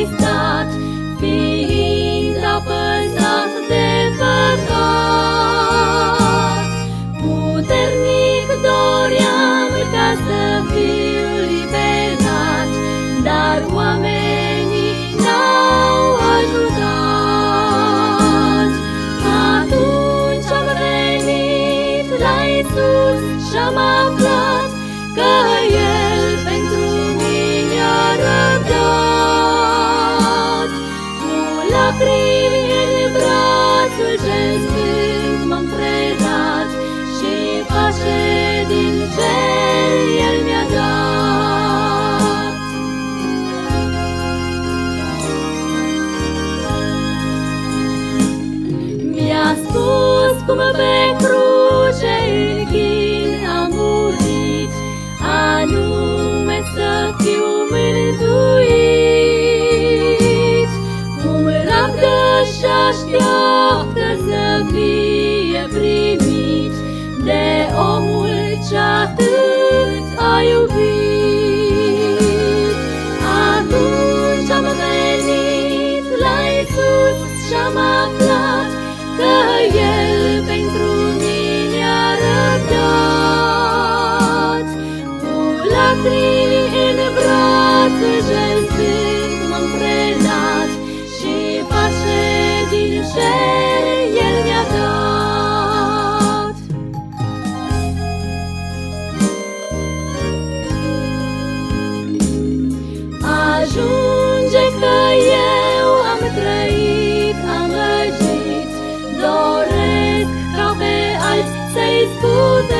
întristat, fiind apăsat de păcat. Puternic doream ca să fiu liberat, dar oamenii n-au ajutat. Atunci am venit la Isus și am aflat că așteaptă să fie primit de omul ce atât a iubit. Atunci am venit la Iisus și am aflat că El pentru mine a răbdat. Cu lacrimi în brațe, 不能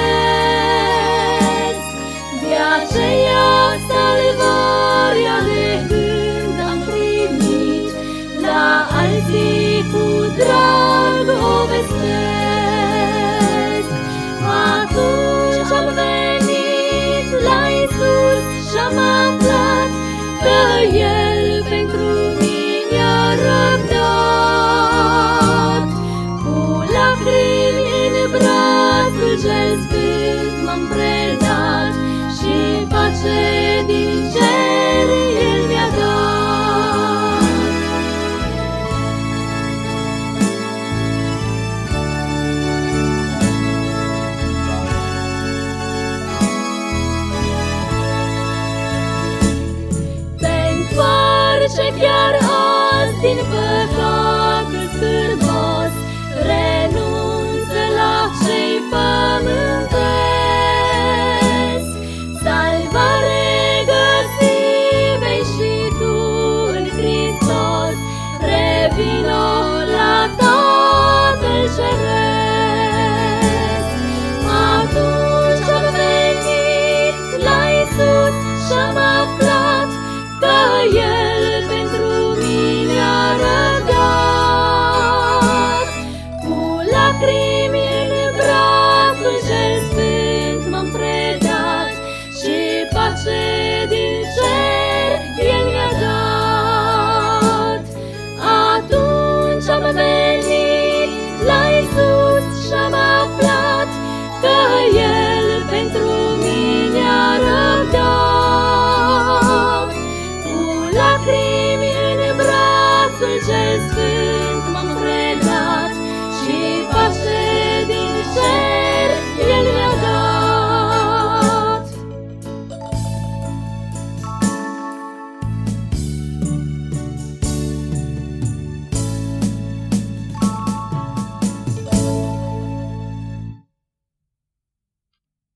sonríe.